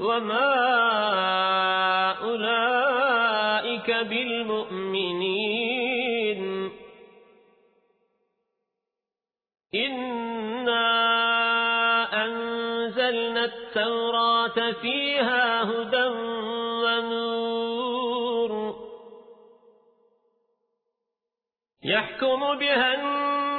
وما أولئك بالمؤمنين إنا أنزلنا التوراة فيها هدى ونور يحكم بها